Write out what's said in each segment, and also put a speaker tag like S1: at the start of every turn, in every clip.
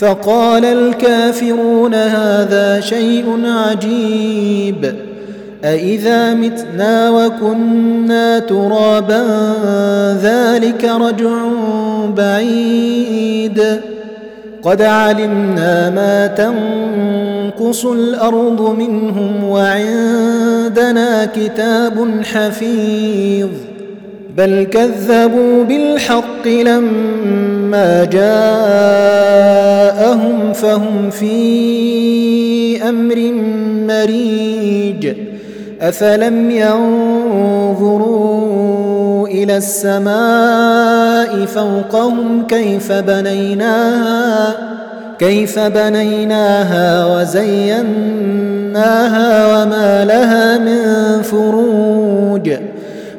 S1: فقال الكافرون هذا شيء عجيب. أإذا متنا وكنا ترابا ذلك رجع بعيد. قد علمنا ما تنقص الأرض منهم وعندنا كتاب حفيظ. بل كذبوا بالحق لما جاءهم فهم في أمر مريج أفلم ينظروا إلى السماء فوقهم كيف بنيناها كيف بنيناها وزيناها وما لها من فروج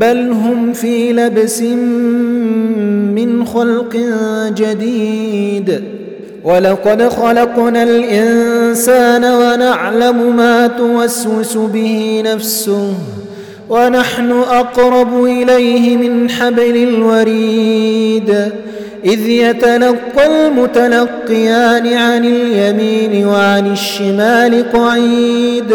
S1: بل هم في لبس من خلق جديد. ولقد خلقنا الإنسان ونعلم ما توسوس به نفسه ونحن أقرب إليه من حبل الوريد. إذ يتلقى المتلقيان عن اليمين وعن الشمال قعيد.